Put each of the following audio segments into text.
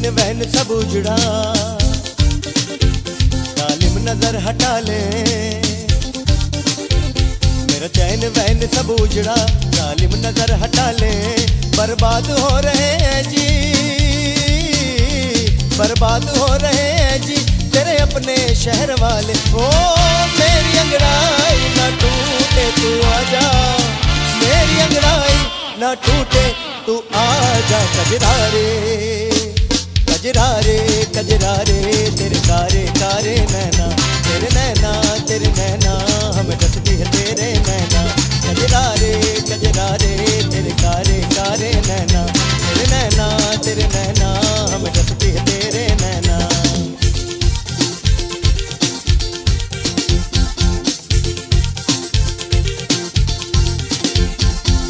चैन वहन सब उजड़ा। कालिम नज़र हटा ले। मेरा चैन वहन सब उजड़ा कालिम नज़र हटा ले। बर्बाद हो रहे हैं जी, बर्बाद हो रहे हैं जी, तेरे अपने शहर वाले। ओ मेरी अंगड़ाई ना टूटे, तू आजा मेरी अंगड़ाई ना टूटे, तू आ जा आजा कजरारे कजरारे कजरारे तेरे कारे तारे नैना, तेरे नैना तेरे नैना, हमें डसती है तेरे नैना। कजरारे कजरारे तेरे कारे तारे नैना, तेरे नैना तेरे नैना, हमें डसती है तेरे नैना।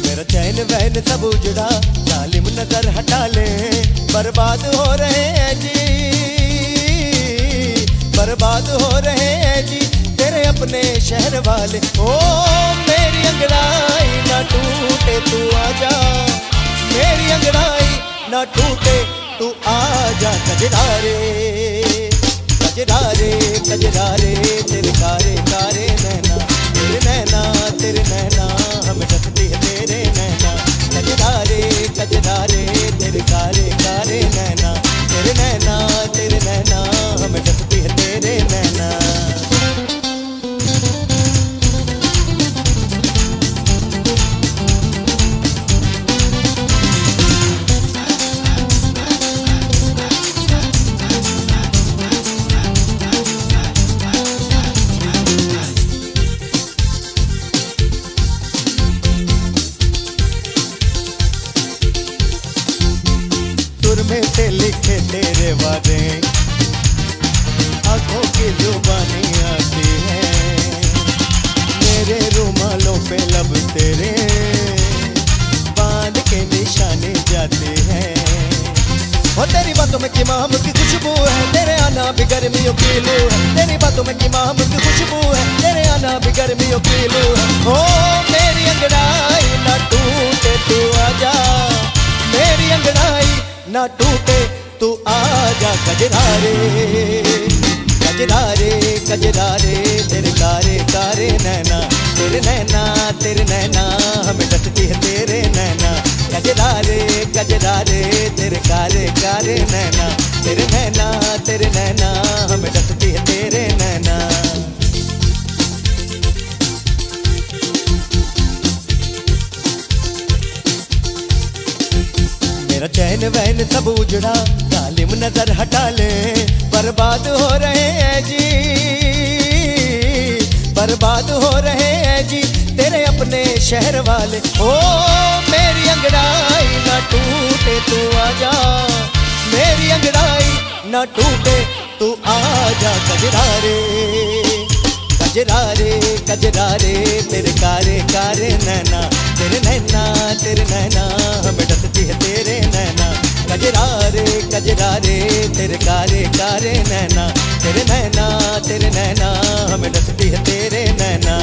मेरा चैन वहन सब उजड़ा जालिम नज़र हटा ले, बर्बाद हो रहे बर्बाद हो रहे हैं जी, तेरे अपने शहर वाले। ओ, मेरी अंगड़ाई ना टूटे, तू आ जा। मेरी अंगड़ाई ना टूटे, तू आ जा, कजरारे। कजरारे कजरारे, तेरे कारे कारे नैना, तेरे नैना तेरे नैना। की खुशबू है। तेरे आना भी गर्मियों की लू है। तेरी बातों में की माम की खुशबू है। तेरे आना भी गर्मियों की लू है। ओ, मेरी अंगड़ाई ना टूटे, तू आजा मेरी अंगड़ाई ना टूटे, तू आजा कजरारे कजरारे कजरारे, तेरे कारे कारे नैना, तेरे नैना तेरे नैना, हमें डसती है तेरे नैना। कजरारे कजरारे, तेरे कारे कारे नैना। तेरे नैना तेरे नैना, हमें है तेरे नैना। मेरा चैन वहन सब उजड़ा, जालिम नज़र हटा ले। बर्बाद हो रहे हैं जी, बर्बाद हो रहे हैं जी, तेरे अपने शहर वाले। ओ, मेरी अंगड़ाई ना टूटे, तू आजा मेरी अंगड़ाई ना टूटे, तू आजा कजरारे कजरारे कजरारे तेरे कारे कारे नैना, तेरे नैना तेरे नैना, हमें डसती है तेरे नैना। कजरारे कजरारे तेरे कारे कारे नैना, तेरे नैना तेरे नैना, हमें डसती है तेरे नैना।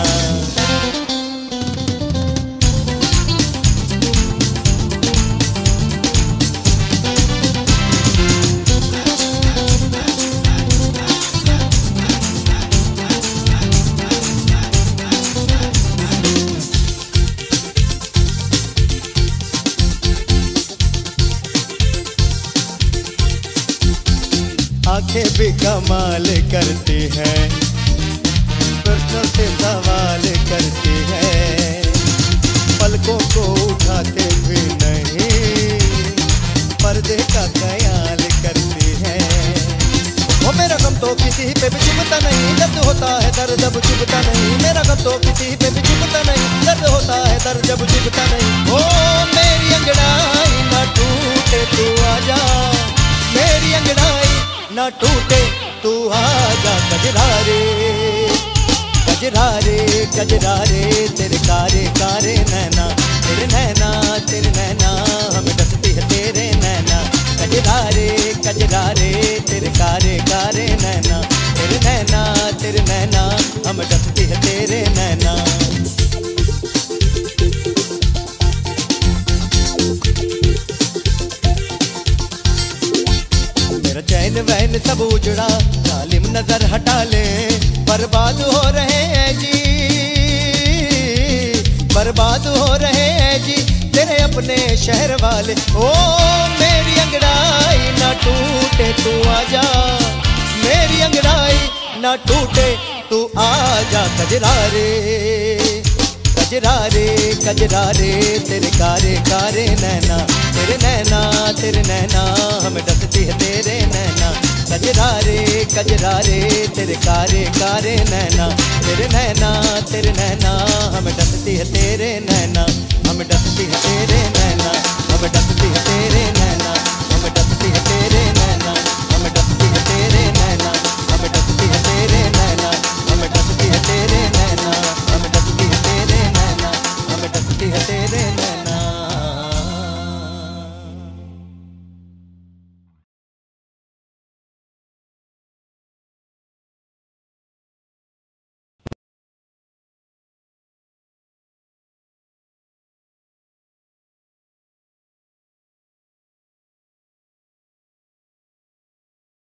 आँखें भी कमाल करती हैं। प्रश्नों से सवाल करती हैं। पलकों को उठाते भी नहीं। पर्दे का ख्याल करती है। वो मेरा गम तो किसी पे भी चुभता नहीं। दर्द होता है, दर्द जब चुभता नहीं। मेरा गम तो किसी पे भी चुभता नहीं। दर्द होता है, दर्द जब चुभता नहीं। ओ, मेरी अंगड़ाई ना टूटे तू। ना टूटे तू आजा कजरारे। कजरारे कजरारे तेरे कारे कारे नैना तेरे नैना। बर्बाद हो रहे हैं जी। बर्बाद हो रहे हैं जी। तेरे अपने शहर वाले, ओ मेरी अंगड़ाई ना टूटे, तू आजा मेरी अंगड़ाई ना टूटे, तू आजा कजरा रे कजरा रे कजरा रे तेरे कारे कारे नैना, तेरे नैना तेरे नैना। कजरारे तेरे कारे कारे नैना तेरे नैना तेरे नैना हम डसती है तेरे नैना हम डसती है तेरे नैना हम डसती है तेरे नैना हम डसती है तेरे नैना हम डसती है तेरे नैना हम डसती है तेरे नैना हम डसती है तेरे नैना हम डसती है तेरे नैना हम डसती है तेरे नैना